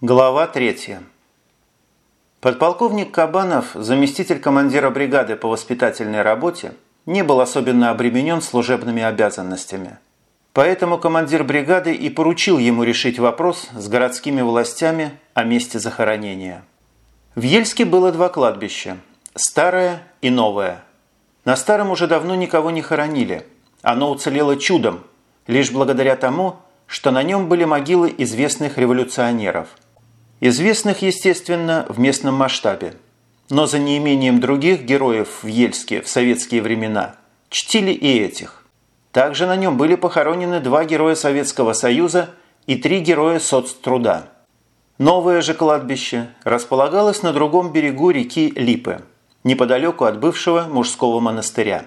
Глава 3. Подполковник Кабанов, заместитель командира бригады по воспитательной работе, не был особенно обременен служебными обязанностями. Поэтому командир бригады и поручил ему решить вопрос с городскими властями о месте захоронения. В Ельске было два кладбища – старое и новое. На старом уже давно никого не хоронили. Оно уцелело чудом, лишь благодаря тому, что на нем были могилы известных революционеров – Известных, естественно, в местном масштабе. Но за неимением других героев в Ельске в советские времена чтили и этих. Также на нем были похоронены два героя Советского Союза и три героя соцтруда. Новое же кладбище располагалось на другом берегу реки Липы, неподалеку от бывшего мужского монастыря.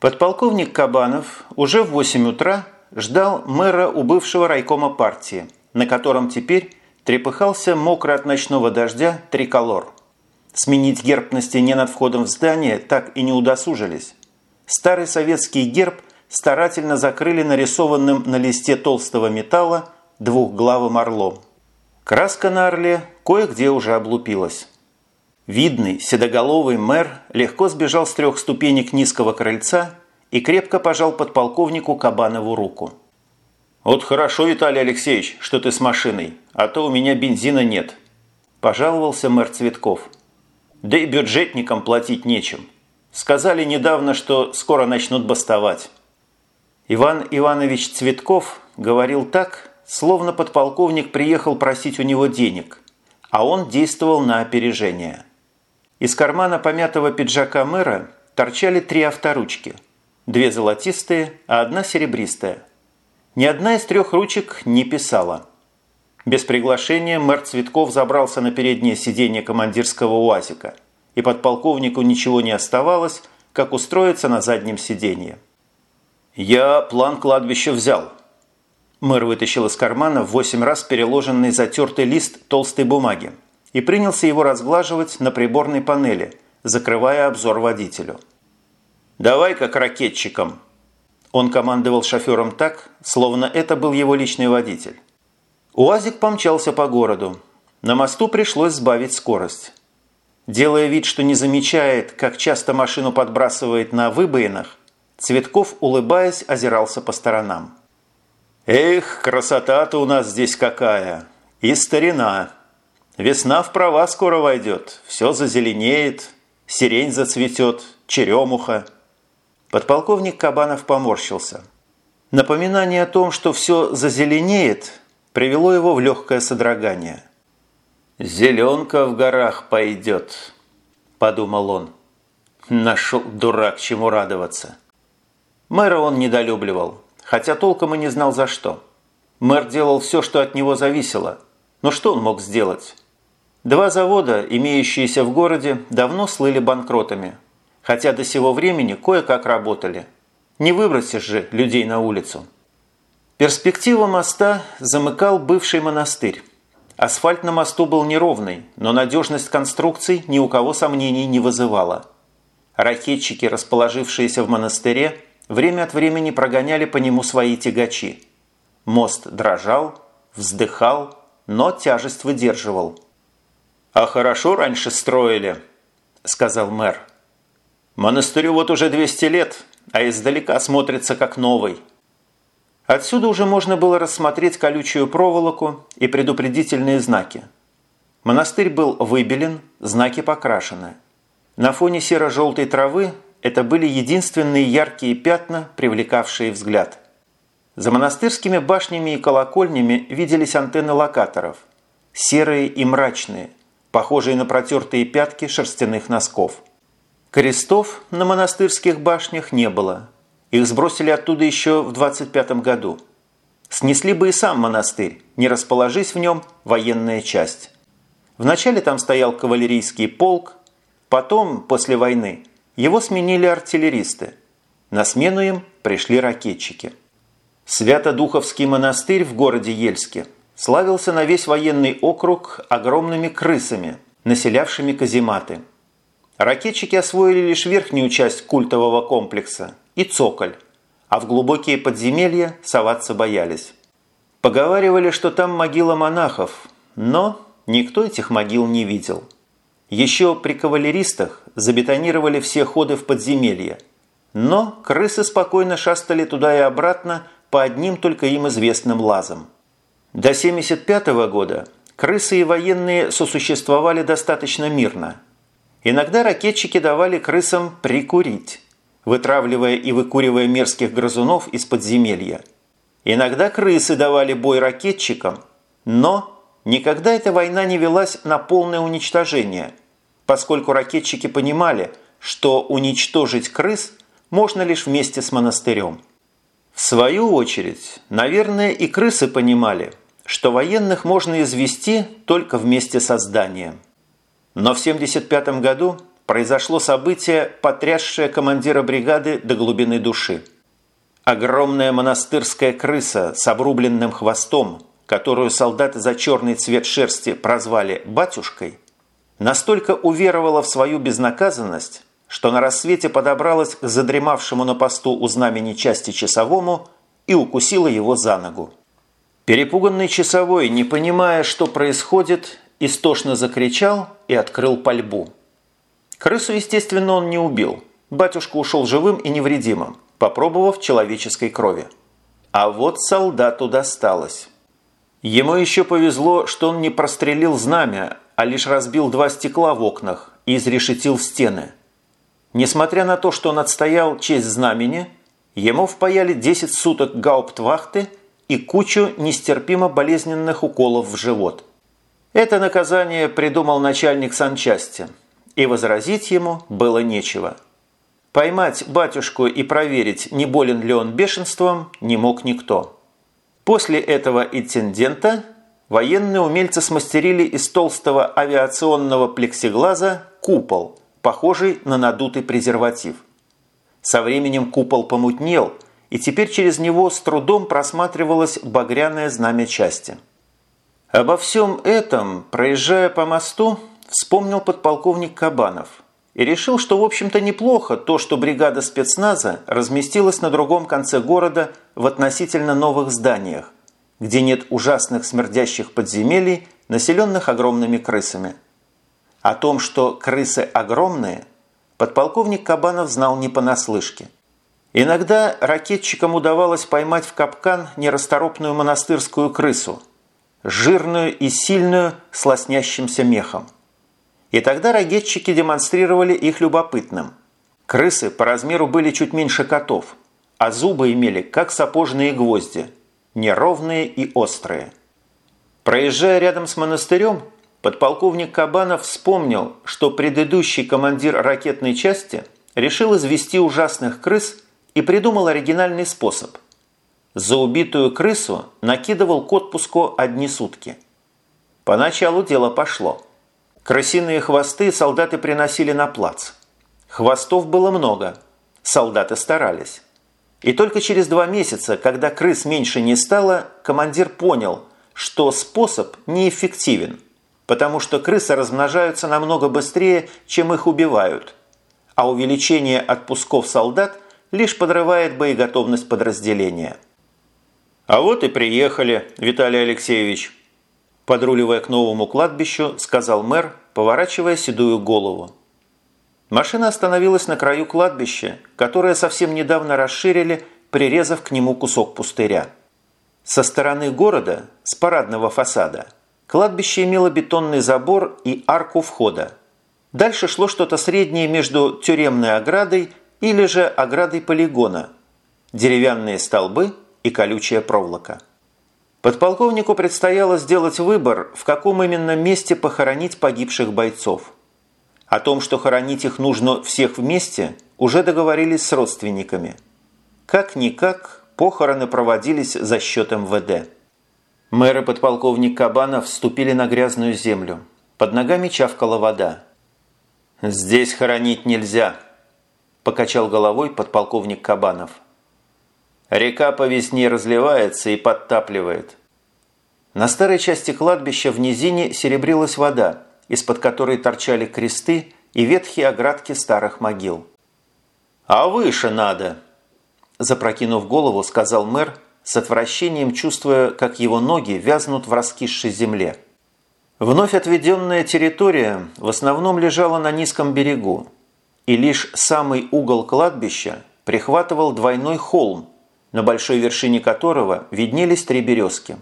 Подполковник Кабанов уже в 8 утра ждал мэра у бывшего райкома партии, на котором теперь трепыхался мокрый от ночного дождя триколор. Сменить герб на стене над входом в здание так и не удосужились. Старый советский герб старательно закрыли нарисованным на листе толстого металла двухглавым орлом. Краска на орле кое-где уже облупилась. Видный, седоголовый мэр легко сбежал с трех ступенек низкого крыльца и крепко пожал подполковнику Кабанову руку. «Вот хорошо, Виталий Алексеевич, что ты с машиной, а то у меня бензина нет», – пожаловался мэр Цветков. «Да и бюджетникам платить нечем. Сказали недавно, что скоро начнут бастовать». Иван Иванович Цветков говорил так, словно подполковник приехал просить у него денег, а он действовал на опережение. Из кармана помятого пиджака мэра торчали три авторучки. Две золотистые, а одна серебристая. Ни одна из трех ручек не писала. Без приглашения мэр Цветков забрался на переднее сиденье командирского УАЗика, и подполковнику ничего не оставалось, как устроиться на заднем сиденье. «Я план кладбища взял». Мэр вытащил из кармана в восемь раз переложенный затертый лист толстой бумаги и принялся его разглаживать на приборной панели, закрывая обзор водителю. «Давай-ка к ракетчикам», он командовал шофером так, словно это был его личный водитель. УАЗик помчался по городу. На мосту пришлось сбавить скорость. Делая вид, что не замечает, как часто машину подбрасывает на выбоинах, Цветков, улыбаясь, озирался по сторонам. «Эх, красота-то у нас здесь какая! И старина! Весна в права скоро войдет, все зазеленеет, сирень зацветет, черемуха». Подполковник Кабанов поморщился. Напоминание о том, что все зазеленеет, привело его в легкое содрогание. «Зеленка в горах пойдет», – подумал он. Нашел дурак, чему радоваться. Мэра он недолюбливал, хотя толком и не знал за что. Мэр делал все, что от него зависело. Но что он мог сделать? Два завода, имеющиеся в городе, давно слыли банкротами – хотя до сего времени кое-как работали. Не выбросишь же людей на улицу. Перспектива моста замыкал бывший монастырь. Асфальт на мосту был неровный, но надежность конструкций ни у кого сомнений не вызывала. Ракетчики, расположившиеся в монастыре, время от времени прогоняли по нему свои тягачи. Мост дрожал, вздыхал, но тяжесть выдерживал. «А хорошо раньше строили», – сказал мэр. Монастырю вот уже 200 лет, а издалека смотрится как новый. Отсюда уже можно было рассмотреть колючую проволоку и предупредительные знаки. Монастырь был выбелен, знаки покрашены. На фоне серо-желтой травы это были единственные яркие пятна, привлекавшие взгляд. За монастырскими башнями и колокольнями виделись антенны локаторов. Серые и мрачные, похожие на протертые пятки шерстяных носков. Крестов на монастырских башнях не было. Их сбросили оттуда еще в 25 году. Снесли бы и сам монастырь, не расположись в нем военная часть. Вначале там стоял кавалерийский полк, потом, после войны, его сменили артиллеристы. На смену им пришли ракетчики. Свято-Духовский монастырь в городе Ельске славился на весь военный округ огромными крысами, населявшими казематы – Ракетчики освоили лишь верхнюю часть культового комплекса и цоколь, а в глубокие подземелья соваться боялись. Поговаривали, что там могила монахов, но никто этих могил не видел. Еще при кавалеристах забетонировали все ходы в подземелье, но крысы спокойно шастали туда и обратно по одним только им известным лазам. До 1975 года крысы и военные сосуществовали достаточно мирно. Иногда ракетчики давали крысам прикурить, вытравливая и выкуривая мерзких грызунов из подземелья. Иногда крысы давали бой ракетчикам, но никогда эта война не велась на полное уничтожение, поскольку ракетчики понимали, что уничтожить крыс можно лишь вместе с монастырем. В свою очередь, наверное, и крысы понимали, что военных можно извести только вместе со зданием. Но в 1975 году произошло событие, потрясшее командира бригады до глубины души. Огромная монастырская крыса с обрубленным хвостом, которую солдаты за черный цвет шерсти прозвали «батюшкой», настолько уверовала в свою безнаказанность, что на рассвете подобралась к задремавшему на посту у знамени части часовому и укусила его за ногу. Перепуганный часовой, не понимая, что происходит, истошно закричал и открыл пальбу. Крысу, естественно, он не убил. Батюшка ушел живым и невредимым, попробовав человеческой крови. А вот солдату досталось. Ему еще повезло, что он не прострелил знамя, а лишь разбил два стекла в окнах и изрешетил стены. Несмотря на то, что он отстоял честь знамени, ему впаяли 10 суток гауптвахты и кучу нестерпимо болезненных уколов в живот. Это наказание придумал начальник санчасти, и возразить ему было нечего. Поймать батюшку и проверить, не болен ли он бешенством, не мог никто. После этого инцидента военные умельцы смастерили из толстого авиационного плексиглаза купол, похожий на надутый презерватив. Со временем купол помутнел – и теперь через него с трудом просматривалось багряное знамя части. Обо всем этом, проезжая по мосту, вспомнил подполковник Кабанов и решил, что в общем-то неплохо то, что бригада спецназа разместилась на другом конце города в относительно новых зданиях, где нет ужасных смердящих подземелий, населенных огромными крысами. О том, что крысы огромные, подполковник Кабанов знал не понаслышке – Иногда ракетчикам удавалось поймать в капкан нерасторопную монастырскую крысу, жирную и сильную с лоснящимся мехом. И тогда ракетчики демонстрировали их любопытным. Крысы по размеру были чуть меньше котов, а зубы имели как сапожные гвозди, неровные и острые. Проезжая рядом с монастырем, подполковник Кабанов вспомнил, что предыдущий командир ракетной части решил извести ужасных крыс – и придумал оригинальный способ. За убитую крысу накидывал к отпуску одни сутки. Поначалу дело пошло. Крысиные хвосты солдаты приносили на плац. Хвостов было много, солдаты старались. И только через два месяца, когда крыс меньше не стало, командир понял, что способ неэффективен, потому что крысы размножаются намного быстрее, чем их убивают, а увеличение отпусков солдат – лишь подрывает боеготовность подразделения. «А вот и приехали, Виталий Алексеевич», подруливая к новому кладбищу, сказал мэр, поворачивая седую голову. Машина остановилась на краю кладбища, которое совсем недавно расширили, прирезав к нему кусок пустыря. Со стороны города, с парадного фасада, кладбище имело бетонный забор и арку входа. Дальше шло что-то среднее между тюремной оградой или же оградой полигона, деревянные столбы и колючая проволока. Подполковнику предстояло сделать выбор, в каком именно месте похоронить погибших бойцов. О том, что хоронить их нужно всех вместе, уже договорились с родственниками. Как-никак, похороны проводились за счет МВД. Мэр и подполковник Кабанов вступили на грязную землю. Под ногами чавкала вода. «Здесь хоронить нельзя», покачал головой подполковник Кабанов. Река по весне разливается и подтапливает. На старой части кладбища в низине серебрилась вода, из-под которой торчали кресты и ветхие оградки старых могил. «А выше надо!» Запрокинув голову, сказал мэр, с отвращением чувствуя, как его ноги вязнут в раскисшей земле. Вновь отведенная территория в основном лежала на низком берегу, и лишь самый угол кладбища прихватывал двойной холм, на большой вершине которого виднелись три березки.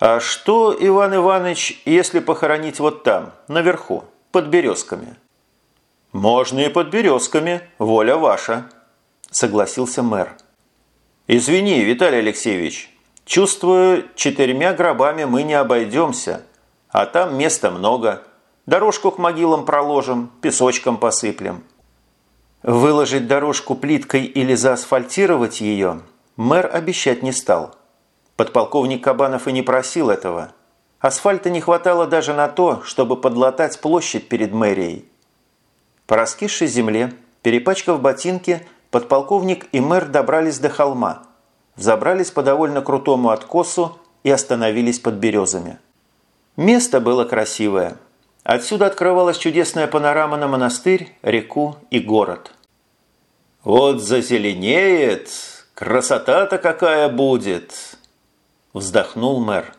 «А что, Иван Иванович, если похоронить вот там, наверху, под березками?» «Можно и под березками, воля ваша», – согласился мэр. «Извини, Виталий Алексеевич, чувствую, четырьмя гробами мы не обойдемся, а там места много. Дорожку к могилам проложим, песочком посыплем». Выложить дорожку плиткой или заасфальтировать ее мэр обещать не стал. Подполковник Кабанов и не просил этого. Асфальта не хватало даже на то, чтобы подлатать площадь перед мэрией. По раскисшей земле, перепачкав ботинки, подполковник и мэр добрались до холма, взобрались по довольно крутому откосу и остановились под березами. Место было красивое. Отсюда открывалась чудесная панорама на монастырь, реку и город. «Вот зазеленеет! Красота-то какая будет!» Вздохнул мэр.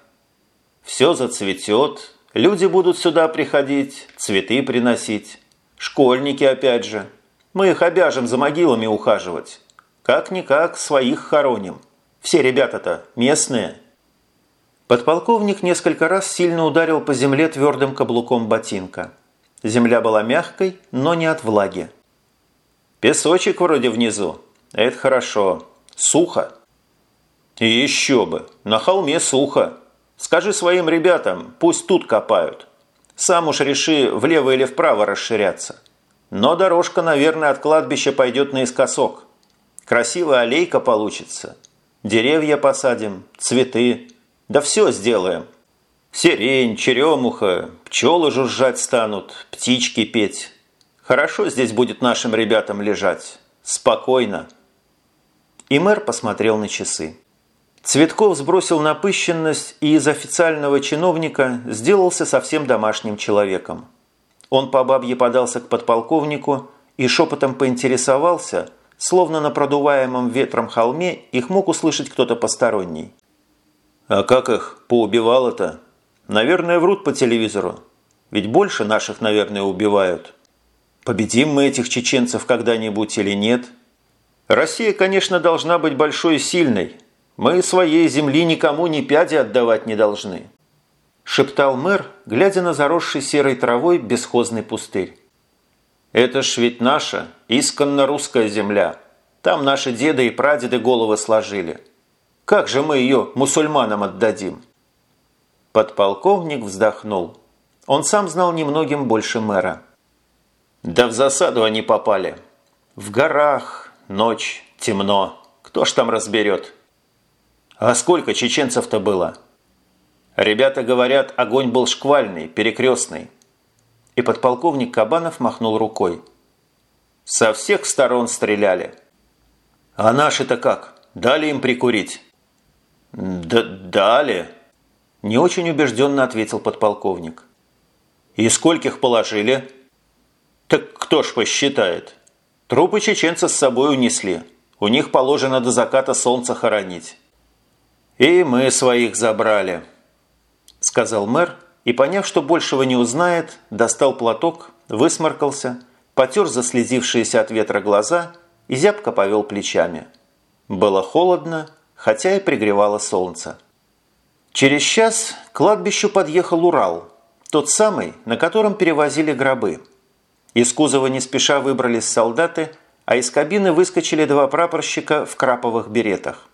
«Все зацветет, люди будут сюда приходить, цветы приносить. Школьники опять же. Мы их обяжем за могилами ухаживать. Как-никак своих хороним. Все ребята-то местные. Подполковник несколько раз сильно ударил по земле твердым каблуком ботинка. Земля была мягкой, но не от влаги. Песочек вроде внизу. Это хорошо. Сухо. И еще бы. На холме сухо. Скажи своим ребятам, пусть тут копают. Сам уж реши, влево или вправо расширяться. Но дорожка, наверное, от кладбища пойдет наискосок. Красивая аллейка получится. Деревья посадим, цветы. Да все сделаем. Сирень, черемуха, пчелы жужжать станут, птички петь. Хорошо здесь будет нашим ребятам лежать. Спокойно. И мэр посмотрел на часы. Цветков сбросил напыщенность и из официального чиновника сделался совсем домашним человеком. Он по бабье подался к подполковнику и шепотом поинтересовался, словно на продуваемом ветром холме их мог услышать кто-то посторонний. «А как их поубивало-то? Наверное, врут по телевизору. Ведь больше наших, наверное, убивают. Победим мы этих чеченцев когда-нибудь или нет? Россия, конечно, должна быть большой и сильной, мы своей земли никому ни пяди отдавать не должны», – шептал мэр, глядя на заросший серой травой бесхозный пустырь. «Это ж ведь наша, исконно русская земля. Там наши деды и прадеды головы сложили. Как же мы ее мусульманам отдадим?» Подполковник вздохнул. Он сам знал немногим больше мэра. «Да в засаду они попали. В горах, ночь, темно. Кто ж там разберет?» А сколько чеченцев-то было? Ребята говорят, огонь был шквальный, перекрестный. И подполковник Кабанов махнул рукой. Со всех сторон стреляли. А наши-то как? Дали им прикурить? Да дали. Не очень убежденно ответил подполковник. И скольких положили? Так кто ж посчитает? Трупы чеченца с собой унесли. У них положено до заката солнца хоронить. «И мы своих забрали», – сказал мэр, и, поняв, что большего не узнает, достал платок, высморкался, потер заслезившиеся от ветра глаза и зябко повел плечами. Было холодно, хотя и пригревало солнце. Через час к кладбищу подъехал Урал, тот самый, на котором перевозили гробы. Из кузова не спеша выбрались солдаты, а из кабины выскочили два прапорщика в краповых беретах.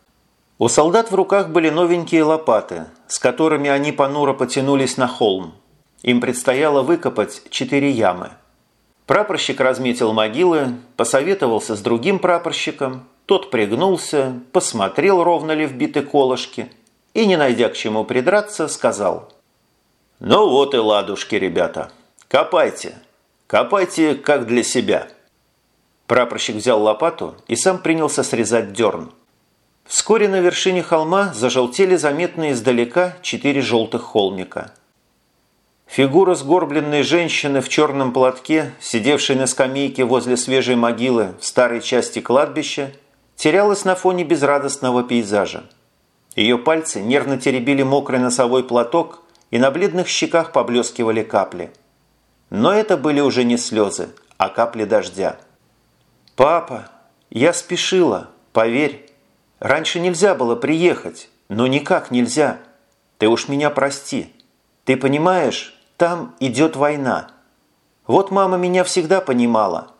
У солдат в руках были новенькие лопаты, с которыми они понуро потянулись на холм. Им предстояло выкопать четыре ямы. Прапорщик разметил могилы, посоветовался с другим прапорщиком, тот пригнулся, посмотрел, ровно ли вбиты колышки, и, не найдя к чему придраться, сказал «Ну вот и ладушки, ребята, копайте, копайте как для себя». Прапорщик взял лопату и сам принялся срезать дерн. Вскоре на вершине холма зажелтели заметные издалека четыре желтых холмика. Фигура сгорбленной женщины в черном платке, сидевшей на скамейке возле свежей могилы в старой части кладбища, терялась на фоне безрадостного пейзажа. Ее пальцы нервно теребили мокрый носовой платок и на бледных щеках поблескивали капли. Но это были уже не слезы, а капли дождя. «Папа, я спешила, поверь. Раньше нельзя было приехать, но никак нельзя. Ты уж меня прости. Ты понимаешь, там идет война. Вот мама меня всегда понимала».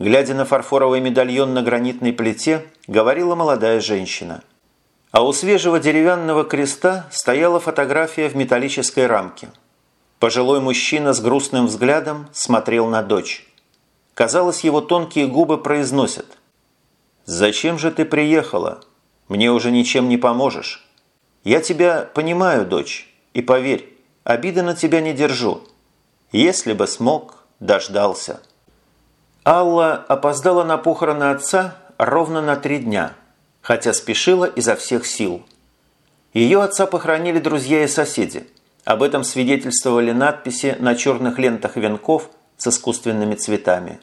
Глядя на фарфоровый медальон на гранитной плите, говорила молодая женщина. А у свежего деревянного креста стояла фотография в металлической рамке. Пожилой мужчина с грустным взглядом смотрел на дочь. Казалось, его тонкие губы произносят. «Зачем же ты приехала? Мне уже ничем не поможешь. Я тебя понимаю, дочь, и поверь, обиды на тебя не держу. Если бы смог, дождался». Алла опоздала на похороны отца ровно на три дня, хотя спешила изо всех сил. Ее отца похоронили друзья и соседи. Об этом свидетельствовали надписи на черных лентах венков с искусственными цветами.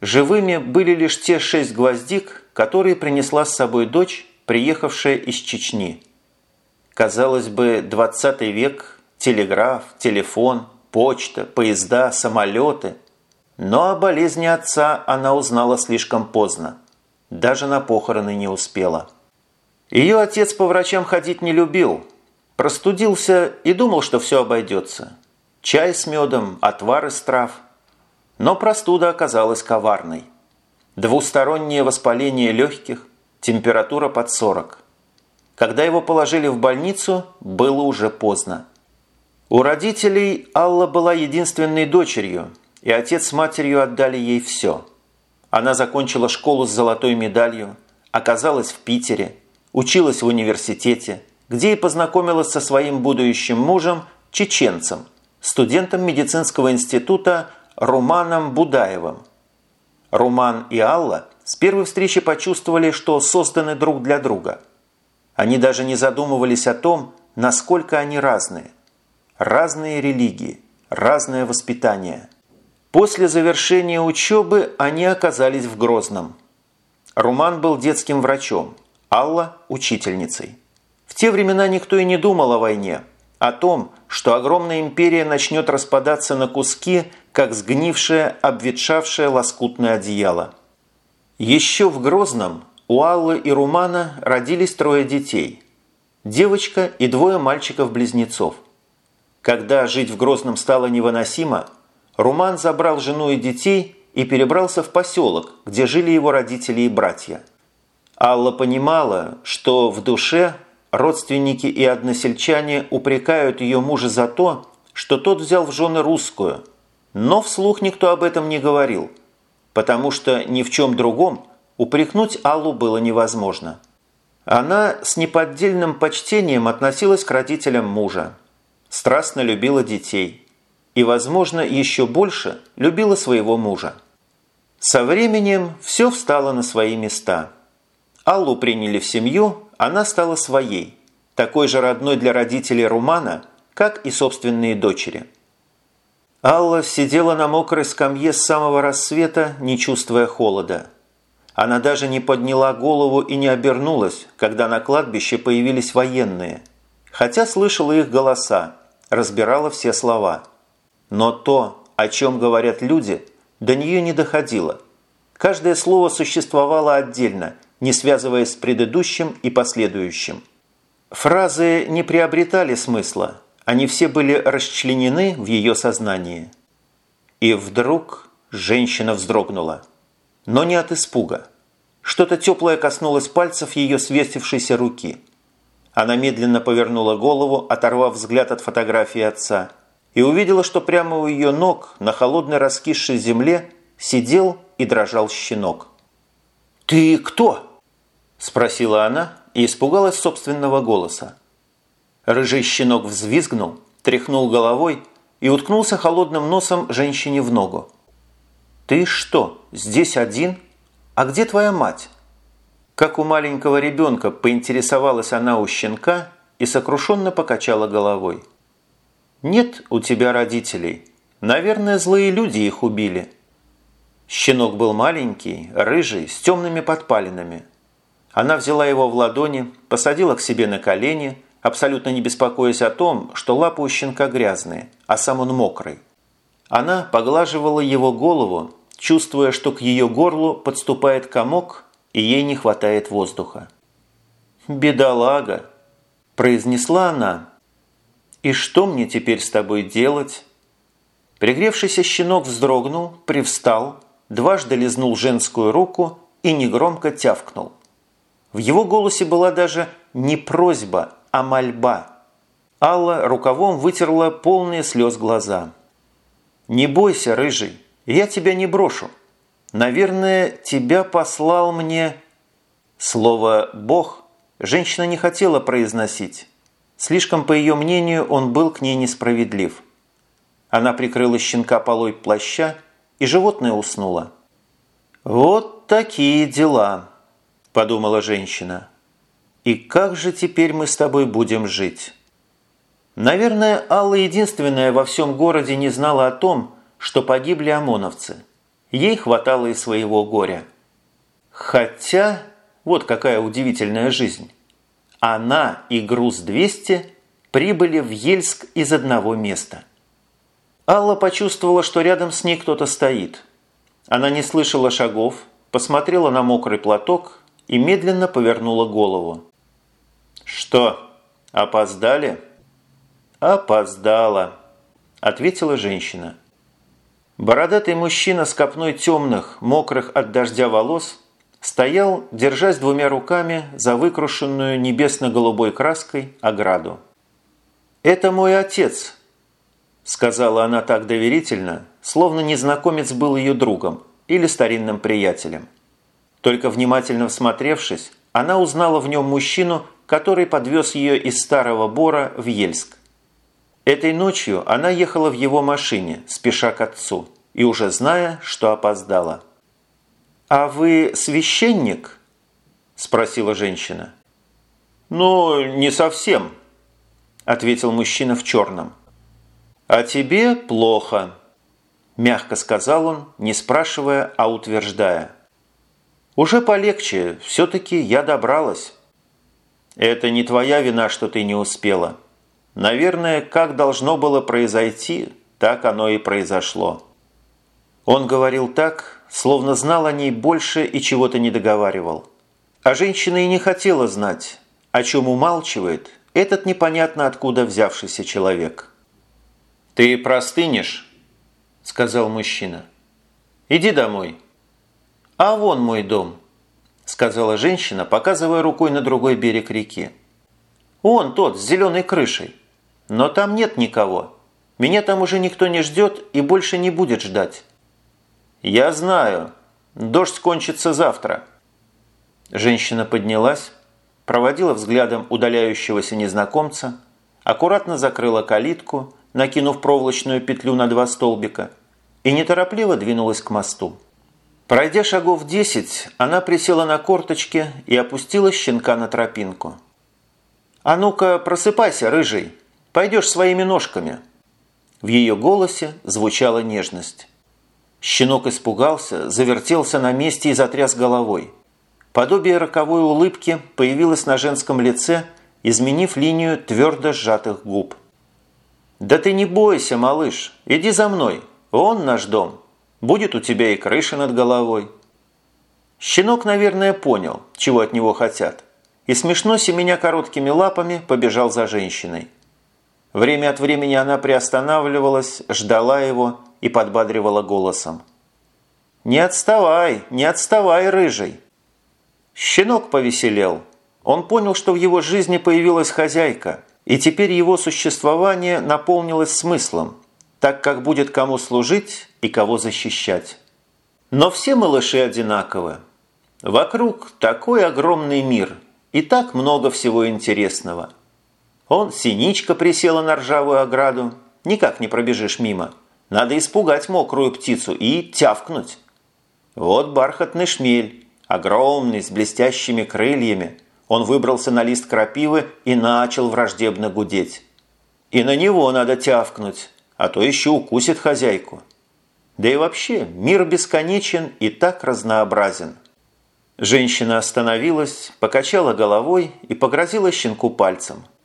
Живыми были лишь те шесть гвоздик, которые принесла с собой дочь, приехавшая из Чечни. Казалось бы, 20 век, телеграф, телефон, почта, поезда, самолеты – но о болезни отца она узнала слишком поздно. Даже на похороны не успела. Ее отец по врачам ходить не любил. Простудился и думал, что все обойдется. Чай с медом, отвар из трав. Но простуда оказалась коварной. Двустороннее воспаление легких, температура под 40. Когда его положили в больницу, было уже поздно. У родителей Алла была единственной дочерью – и отец с матерью отдали ей все. Она закончила школу с золотой медалью, оказалась в Питере, училась в университете, где и познакомилась со своим будущим мужем, чеченцем, студентом медицинского института Руманом Будаевым. Руман и Алла с первой встречи почувствовали, что созданы друг для друга. Они даже не задумывались о том, насколько они разные. Разные религии, разное воспитание – После завершения учебы они оказались в Грозном. Руман был детским врачом, Алла – учительницей. В те времена никто и не думал о войне, о том, что огромная империя начнет распадаться на куски, как сгнившее, обветшавшее лоскутное одеяло. Еще в Грозном у Аллы и Румана родились трое детей. Девочка и двое мальчиков-близнецов. Когда жить в Грозном стало невыносимо – Руман забрал жену и детей и перебрался в поселок, где жили его родители и братья. Алла понимала, что в душе родственники и односельчане упрекают ее мужа за то, что тот взял в жены русскую, но вслух никто об этом не говорил, потому что ни в чем другом упрекнуть Аллу было невозможно. Она с неподдельным почтением относилась к родителям мужа, страстно любила детей – и, возможно, еще больше любила своего мужа. Со временем все встало на свои места. Аллу приняли в семью, она стала своей, такой же родной для родителей Румана, как и собственные дочери. Алла сидела на мокрой скамье с самого рассвета, не чувствуя холода. Она даже не подняла голову и не обернулась, когда на кладбище появились военные, хотя слышала их голоса, разбирала все слова – но то, о чем говорят люди, до нее не доходило. Каждое слово существовало отдельно, не связываясь с предыдущим и последующим. Фразы не приобретали смысла, они все были расчленены в ее сознании. И вдруг женщина вздрогнула. Но не от испуга. Что-то теплое коснулось пальцев ее свестившейся руки. Она медленно повернула голову, оторвав взгляд от фотографии отца – и увидела, что прямо у ее ног на холодной раскисшей земле сидел и дрожал щенок. «Ты кто?» – спросила она и испугалась собственного голоса. Рыжий щенок взвизгнул, тряхнул головой и уткнулся холодным носом женщине в ногу. «Ты что, здесь один? А где твоя мать?» Как у маленького ребенка поинтересовалась она у щенка и сокрушенно покачала головой. «Нет у тебя родителей. Наверное, злые люди их убили». Щенок был маленький, рыжий, с темными подпалинами. Она взяла его в ладони, посадила к себе на колени абсолютно не беспокоясь о том, что лапы у щенка грязные, а сам он мокрый. Она поглаживала его голову, чувствуя, что к ее горлу подступает комок, и ей не хватает воздуха. «Бедолага!» – произнесла она. «И что мне теперь с тобой делать?» Пригревшийся щенок вздрогнул, привстал, дважды лизнул женскую руку и негромко тявкнул. В его голосе была даже не просьба, а мольба. Алла рукавом вытерла полные слез глаза. «Не бойся, рыжий, я тебя не брошу. Наверное, тебя послал мне...» Слово «бог» женщина не хотела произносить. Слишком, по ее мнению, он был к ней несправедлив. Она прикрыла щенка полой плаща, и животное уснуло. «Вот такие дела», – подумала женщина. «И как же теперь мы с тобой будем жить?» Наверное, Алла единственная во всем городе не знала о том, что погибли ОМОНовцы. Ей хватало и своего горя. Хотя, вот какая удивительная жизнь. Она и груз-200 прибыли в Ельск из одного места. Алла почувствовала, что рядом с ней кто-то стоит. Она не слышала шагов, посмотрела на мокрый платок и медленно повернула голову. «Что, опоздали?» «Опоздала», – ответила женщина. Бородатый мужчина с копной темных, мокрых от дождя волос стоял, держась двумя руками за выкрушенную небесно-голубой краской ограду. «Это мой отец», – сказала она так доверительно, словно незнакомец был ее другом или старинным приятелем. Только внимательно всмотревшись, она узнала в нем мужчину, который подвез ее из Старого Бора в Ельск. Этой ночью она ехала в его машине, спеша к отцу, и уже зная, что опоздала. «А вы священник?» – спросила женщина. «Ну, не совсем», – ответил мужчина в черном. «А тебе плохо», – мягко сказал он, не спрашивая, а утверждая. «Уже полегче, все-таки я добралась». «Это не твоя вина, что ты не успела», Наверное, как должно было произойти, так оно и произошло. Он говорил так, словно знал о ней больше и чего-то не договаривал. А женщина и не хотела знать, о чем умалчивает этот непонятно откуда взявшийся человек. «Ты простынешь?» – сказал мужчина. «Иди домой». «А вон мой дом», – сказала женщина, показывая рукой на другой берег реки. «Он тот, с зеленой крышей. Но там нет никого. Меня там уже никто не ждет и больше не будет ждать. Я знаю. Дождь кончится завтра. Женщина поднялась, проводила взглядом удаляющегося незнакомца, аккуратно закрыла калитку, накинув проволочную петлю на два столбика, и неторопливо двинулась к мосту. Пройдя шагов десять, она присела на корточки и опустила щенка на тропинку. «А ну-ка, просыпайся, рыжий!» Пойдешь своими ножками». В ее голосе звучала нежность. Щенок испугался, завертелся на месте и затряс головой. Подобие роковой улыбки появилось на женском лице, изменив линию твердо сжатых губ. «Да ты не бойся, малыш, иди за мной, он наш дом. Будет у тебя и крыша над головой». Щенок, наверное, понял, чего от него хотят, и смешно семеня короткими лапами побежал за женщиной. Время от времени она приостанавливалась, ждала его и подбадривала голосом. «Не отставай, не отставай, рыжий!» Щенок повеселел. Он понял, что в его жизни появилась хозяйка, и теперь его существование наполнилось смыслом, так как будет кому служить и кого защищать. Но все малыши одинаковы. Вокруг такой огромный мир и так много всего интересного – он, синичка, присела на ржавую ограду. Никак не пробежишь мимо. Надо испугать мокрую птицу и тявкнуть. Вот бархатный шмель, огромный, с блестящими крыльями. Он выбрался на лист крапивы и начал враждебно гудеть. И на него надо тявкнуть, а то еще укусит хозяйку. Да и вообще, мир бесконечен и так разнообразен. Женщина остановилась, покачала головой и погрозила щенку пальцем –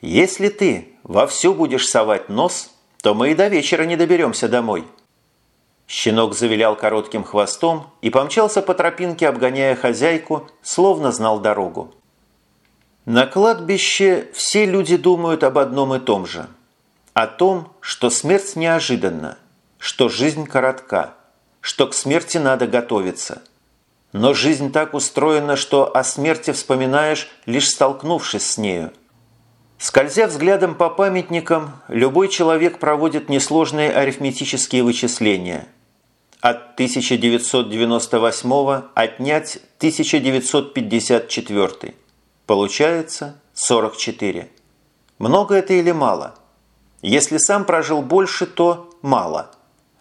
Если ты во все будешь совать нос, то мы и до вечера не доберемся домой». Щенок завилял коротким хвостом и помчался по тропинке, обгоняя хозяйку, словно знал дорогу. На кладбище все люди думают об одном и том же. О том, что смерть неожиданна, что жизнь коротка, что к смерти надо готовиться. Но жизнь так устроена, что о смерти вспоминаешь, лишь столкнувшись с нею. Скользя взглядом по памятникам, любой человек проводит несложные арифметические вычисления. От 1998 отнять 1954. Получается 44. Много это или мало? Если сам прожил больше, то мало.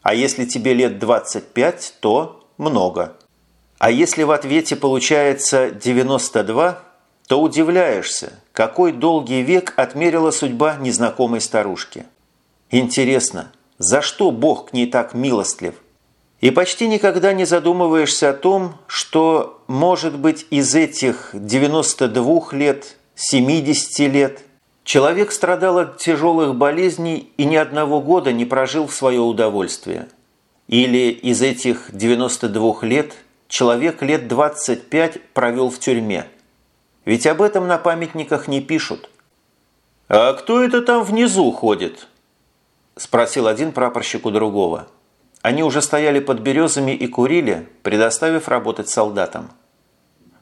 А если тебе лет 25, то много. А если в ответе получается 92, то удивляешься, какой долгий век отмерила судьба незнакомой старушки. Интересно, за что Бог к ней так милостлив? И почти никогда не задумываешься о том, что, может быть, из этих 92 лет, 70 лет, человек страдал от тяжелых болезней и ни одного года не прожил в свое удовольствие. Или из этих 92 лет человек лет 25 провел в тюрьме. Ведь об этом на памятниках не пишут. «А кто это там внизу ходит?» – спросил один прапорщик у другого – они уже стояли под березами и курили, предоставив работать солдатам.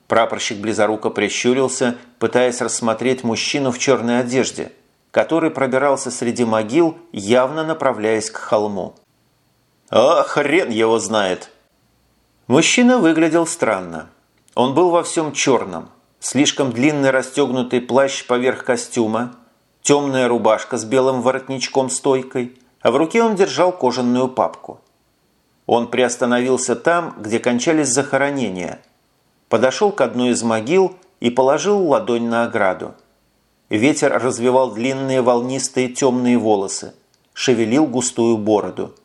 Прапорщик близоруко прищурился, пытаясь рассмотреть мужчину в черной одежде, который пробирался среди могил, явно направляясь к холму. «А хрен его знает!» Мужчина выглядел странно. Он был во всем черном. Слишком длинный расстегнутый плащ поверх костюма, темная рубашка с белым воротничком-стойкой, а в руке он держал кожаную папку. Он приостановился там, где кончались захоронения, подошел к одной из могил и положил ладонь на ограду. Ветер развивал длинные волнистые темные волосы, шевелил густую бороду.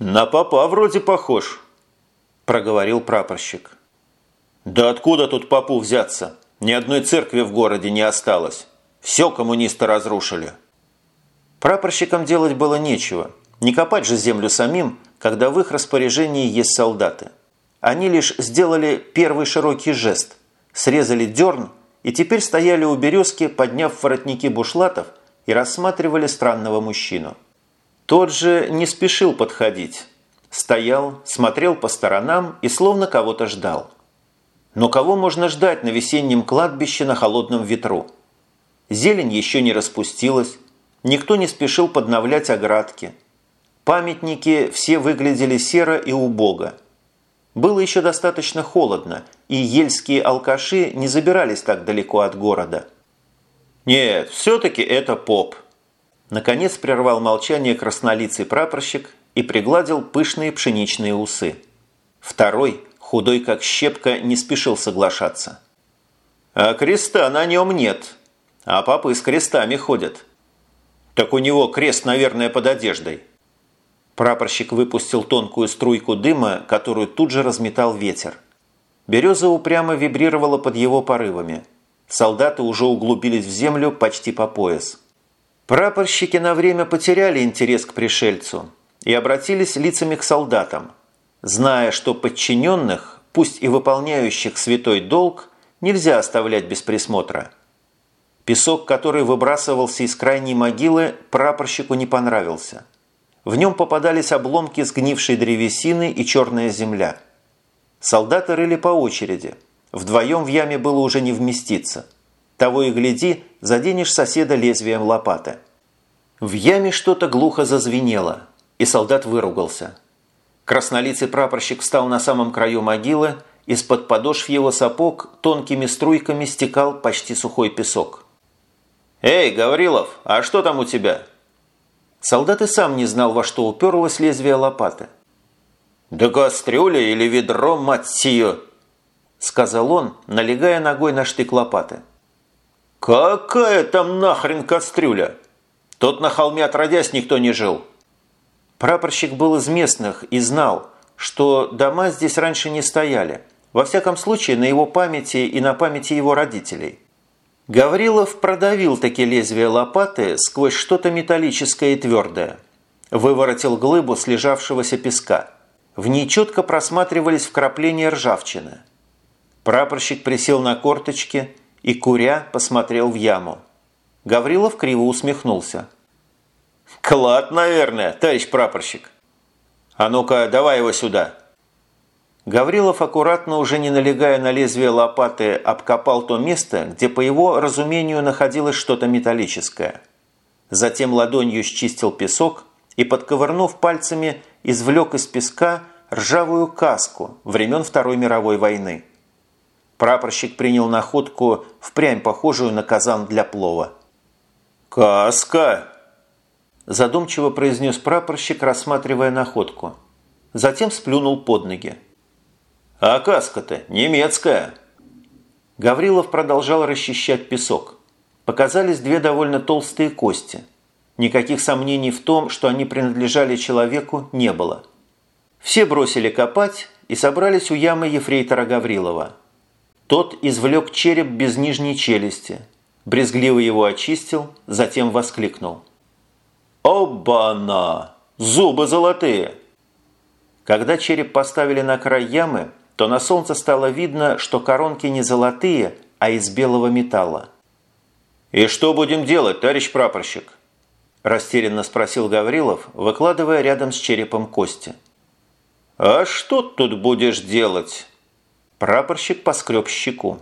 «На папа вроде похож», – проговорил прапорщик. «Да откуда тут папу взяться? Ни одной церкви в городе не осталось. Все коммунисты разрушили». Прапорщикам делать было нечего. Не копать же землю самим, когда в их распоряжении есть солдаты. Они лишь сделали первый широкий жест, срезали дерн и теперь стояли у березки, подняв воротники бушлатов и рассматривали странного мужчину. Тот же не спешил подходить. Стоял, смотрел по сторонам и словно кого-то ждал. Но кого можно ждать на весеннем кладбище на холодном ветру? Зелень еще не распустилась, никто не спешил подновлять оградки – Памятники все выглядели серо и убого. Было еще достаточно холодно, и ельские алкаши не забирались так далеко от города. «Нет, все-таки это поп!» Наконец прервал молчание краснолицый прапорщик и пригладил пышные пшеничные усы. Второй, худой как щепка, не спешил соглашаться. «А креста на нем нет, а папы с крестами ходят. Так у него крест, наверное, под одеждой». Прапорщик выпустил тонкую струйку дыма, которую тут же разметал ветер. Береза упрямо вибрировала под его порывами. Солдаты уже углубились в землю почти по пояс. Прапорщики на время потеряли интерес к пришельцу и обратились лицами к солдатам, зная, что подчиненных, пусть и выполняющих святой долг, нельзя оставлять без присмотра. Песок, который выбрасывался из крайней могилы, прапорщику не понравился – в нем попадались обломки сгнившей древесины и черная земля. Солдаты рыли по очереди. Вдвоем в яме было уже не вместиться. Того и гляди, заденешь соседа лезвием лопаты. В яме что-то глухо зазвенело, и солдат выругался. Краснолицый прапорщик встал на самом краю могилы, из-под подошв его сапог тонкими струйками стекал почти сухой песок. «Эй, Гаврилов, а что там у тебя?» Солдат и сам не знал, во что уперлось лезвие лопаты. «Да кастрюля или ведро, мать сию!» Сказал он, налегая ногой на штык лопаты. «Какая там нахрен кастрюля? Тут на холме отродясь никто не жил». Прапорщик был из местных и знал, что дома здесь раньше не стояли, во всяком случае на его памяти и на памяти его родителей. Гаврилов продавил таки лезвие лопаты сквозь что-то металлическое и твердое. Выворотил глыбу слежавшегося песка. В ней четко просматривались вкрапления ржавчины. Прапорщик присел на корточки и, куря, посмотрел в яму. Гаврилов криво усмехнулся. «Клад, наверное, товарищ прапорщик. А ну-ка, давай его сюда!» Гаврилов, аккуратно, уже не налегая на лезвие лопаты, обкопал то место, где, по его разумению, находилось что-то металлическое. Затем ладонью счистил песок и, подковырнув пальцами, извлек из песка ржавую каску времен Второй мировой войны. Прапорщик принял находку, впрямь похожую на казан для плова. «Каска!» Задумчиво произнес прапорщик, рассматривая находку. Затем сплюнул под ноги. «А каска-то немецкая!» Гаврилов продолжал расчищать песок. Показались две довольно толстые кости. Никаких сомнений в том, что они принадлежали человеку, не было. Все бросили копать и собрались у ямы ефрейтора Гаврилова. Тот извлек череп без нижней челюсти, брезгливо его очистил, затем воскликнул. «Оба-на! Зубы золотые!» Когда череп поставили на край ямы, то на солнце стало видно, что коронки не золотые, а из белого металла. «И что будем делать, товарищ прапорщик?» – растерянно спросил Гаврилов, выкладывая рядом с черепом кости. «А что тут будешь делать?» Прапорщик поскреб щеку.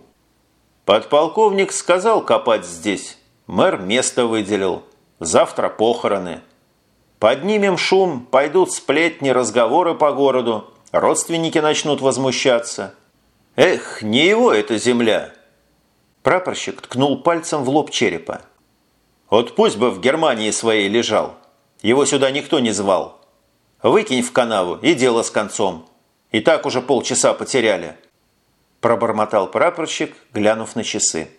«Подполковник сказал копать здесь. Мэр место выделил. Завтра похороны. Поднимем шум, пойдут сплетни, разговоры по городу. Родственники начнут возмущаться. Эх, не его эта земля. Прапорщик ткнул пальцем в лоб черепа. Вот пусть бы в Германии своей лежал. Его сюда никто не звал. Выкинь в канаву и дело с концом. И так уже полчаса потеряли. Пробормотал прапорщик, глянув на часы.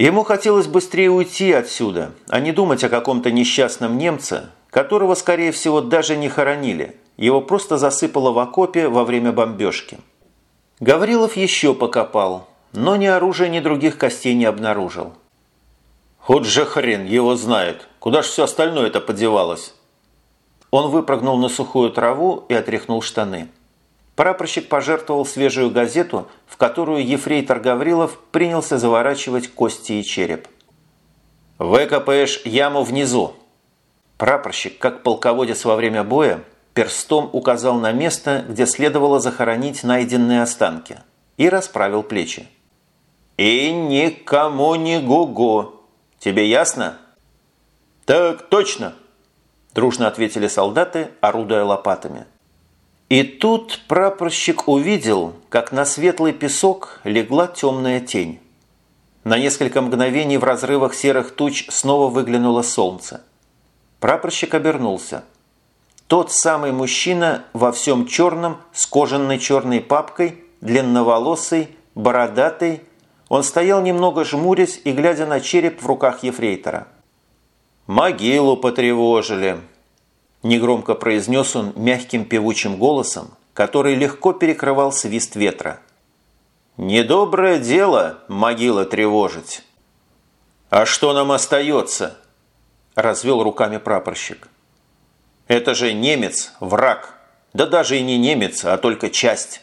Ему хотелось быстрее уйти отсюда, а не думать о каком-то несчастном немце, которого, скорее всего, даже не хоронили, его просто засыпало в окопе во время бомбежки. Гаврилов еще покопал, но ни оружия, ни других костей не обнаружил. «Вот же хрен его знает! Куда ж все остальное-то подевалось?» Он выпрыгнул на сухую траву и отряхнул штаны. Прапорщик пожертвовал свежую газету, в которую ефрейтор Гаврилов принялся заворачивать кости и череп. «Выкопаешь яму внизу!» Прапорщик, как полководец во время боя, перстом указал на место, где следовало захоронить найденные останки, и расправил плечи. «И никому не гугу! Тебе ясно?» «Так точно!» – дружно ответили солдаты, орудуя лопатами. И тут прапорщик увидел, как на светлый песок легла темная тень. На несколько мгновений в разрывах серых туч снова выглянуло солнце. Прапорщик обернулся – тот самый мужчина во всем черном, с кожаной черной папкой, длинноволосый, бородатый. Он стоял немного жмурясь и глядя на череп в руках ефрейтора. «Могилу потревожили», – негромко произнес он мягким певучим голосом, который легко перекрывал свист ветра. «Недоброе дело могила тревожить». «А что нам остается?» – развел руками прапорщик. Это же немец, враг. Да даже и не немец, а только часть.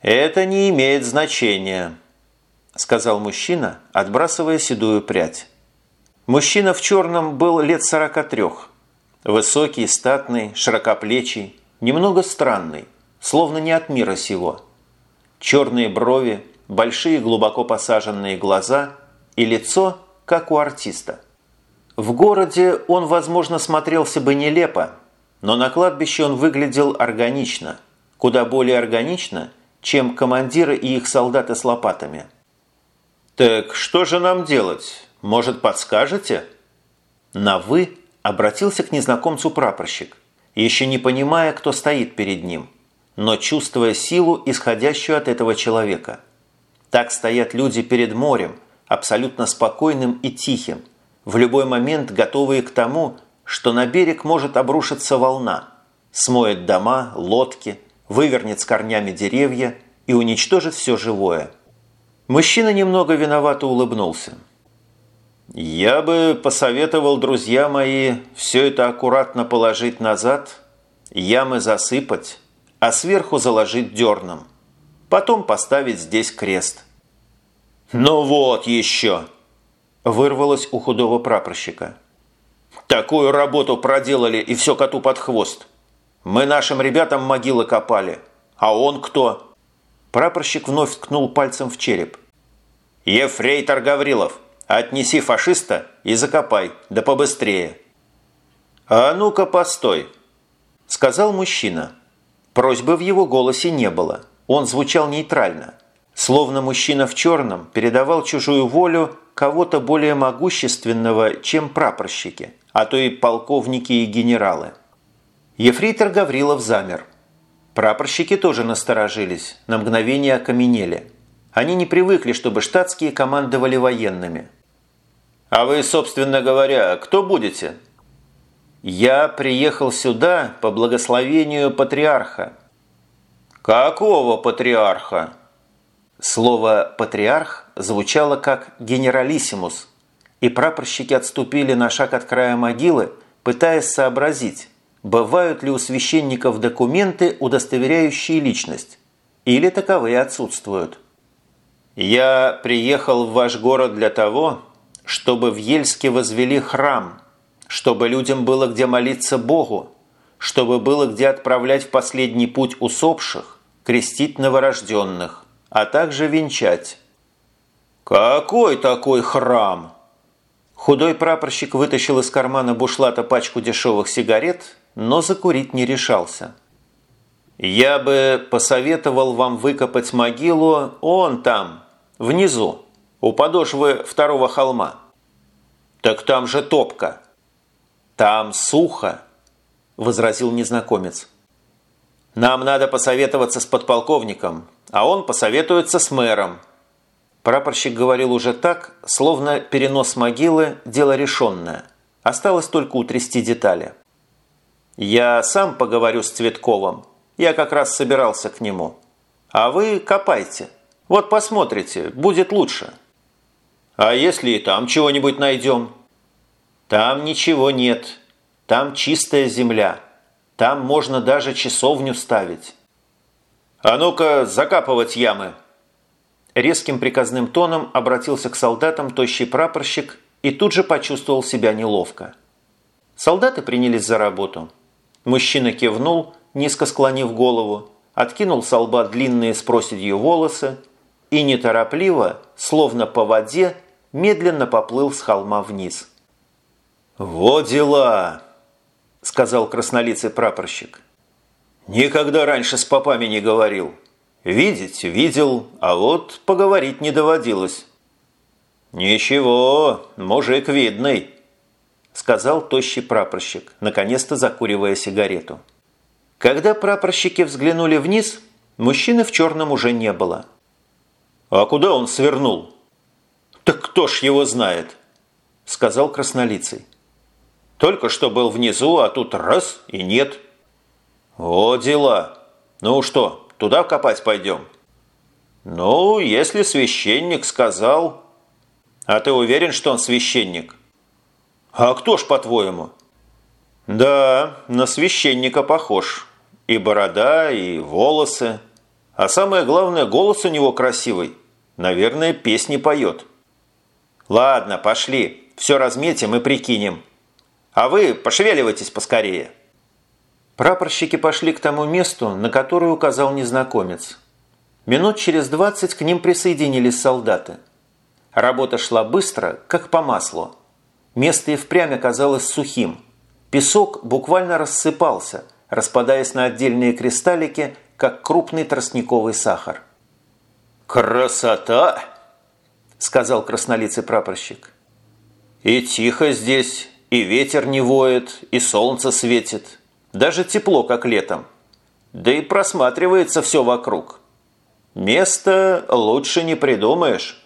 Это не имеет значения, сказал мужчина, отбрасывая седую прядь. Мужчина в черном был лет сорока трех. Высокий, статный, широкоплечий, немного странный, словно не от мира сего. Черные брови, большие глубоко посаженные глаза и лицо, как у артиста. В городе он, возможно, смотрелся бы нелепо, но на кладбище он выглядел органично, куда более органично, чем командиры и их солдаты с лопатами. «Так что же нам делать? Может, подскажете?» На «вы» обратился к незнакомцу прапорщик, еще не понимая, кто стоит перед ним, но чувствуя силу, исходящую от этого человека. Так стоят люди перед морем, абсолютно спокойным и тихим – в любой момент готовые к тому, что на берег может обрушиться волна, смоет дома, лодки, вывернет с корнями деревья и уничтожит все живое. Мужчина немного виновато улыбнулся – Я бы посоветовал, друзья мои, все это аккуратно положить назад, ямы засыпать, а сверху заложить дерном. Потом поставить здесь крест. «Ну вот еще!» – вырвалось у худого прапорщика. «Такую работу проделали и все коту под хвост. Мы нашим ребятам могилы копали. А он кто?» Прапорщик вновь ткнул пальцем в череп. «Ефрейтор Гаврилов, отнеси фашиста и закопай, да побыстрее». «А ну-ка, постой!» – сказал мужчина. Просьбы в его голосе не было. Он звучал нейтрально. Словно мужчина в черном передавал чужую волю кого-то более могущественного, чем прапорщики, а то и полковники и генералы. Ефрейтор Гаврилов замер. Прапорщики тоже насторожились, на мгновение окаменели. Они не привыкли, чтобы штатские командовали военными. «А вы, собственно говоря, кто будете?» «Я приехал сюда по благословению патриарха». «Какого патриарха?» Слово «патриарх» звучало как «генералиссимус», и прапорщики отступили на шаг от края могилы, пытаясь сообразить, бывают ли у священников документы, удостоверяющие личность, или таковые отсутствуют. «Я приехал в ваш город для того, чтобы в Ельске возвели храм, чтобы людям было где молиться Богу, чтобы было где отправлять в последний путь усопших, крестить новорожденных, а также венчать». «Какой такой храм?» Худой прапорщик вытащил из кармана бушлата пачку дешевых сигарет, но закурить не решался. «Я бы посоветовал вам выкопать могилу он там, внизу, у подошвы второго холма». «Так там же топка». «Там сухо», – возразил незнакомец. «Нам надо посоветоваться с подполковником, а он посоветуется с мэром». Прапорщик говорил уже так, словно перенос могилы – дело решенное. Осталось только утрясти детали. «Я сам поговорю с Цветковым. Я как раз собирался к нему. А вы копайте. Вот посмотрите, будет лучше». «А если и там чего-нибудь найдем?» «Там ничего нет. Там чистая земля. Там можно даже часовню ставить». «А ну-ка, закапывать ямы!» Резким приказным тоном обратился к солдатам тощий прапорщик и тут же почувствовал себя неловко. Солдаты принялись за работу. Мужчина кивнул, низко склонив голову, откинул с лба длинные с проседью волосы и неторопливо, словно по воде, медленно поплыл с холма вниз. «Во дела!» – сказал краснолицый прапорщик. «Никогда раньше с попами не говорил. Видеть – видел, а вот поговорить не доводилось». «Ничего, мужик видный», сказал тощий прапорщик, наконец-то закуривая сигарету. Когда прапорщики взглянули вниз, мужчины в черном уже не было. «А куда он свернул?» «Так кто ж его знает?» – сказал краснолицый. «Только что был внизу, а тут раз и нет». «О, дела! Ну что, туда копать пойдем?» «Ну, если священник сказал...» «А ты уверен, что он священник?» «А кто ж, по-твоему?» «Да, на священника похож. И борода, и волосы. А самое главное, голос у него красивый. Наверное, песни поет». «Ладно, пошли. Все разметим и прикинем. А вы пошевеливайтесь поскорее». Прапорщики пошли к тому месту, на которое указал незнакомец. Минут через двадцать к ним присоединились солдаты. Работа шла быстро, как по маслу. Место и впрямь оказалось сухим. Песок буквально рассыпался, распадаясь на отдельные кристаллики, как крупный тростниковый сахар. «Красота!» – сказал краснолицый прапорщик. «И тихо здесь, и ветер не воет, и солнце светит. Даже тепло, как летом. Да и просматривается все вокруг. Место лучше не придумаешь».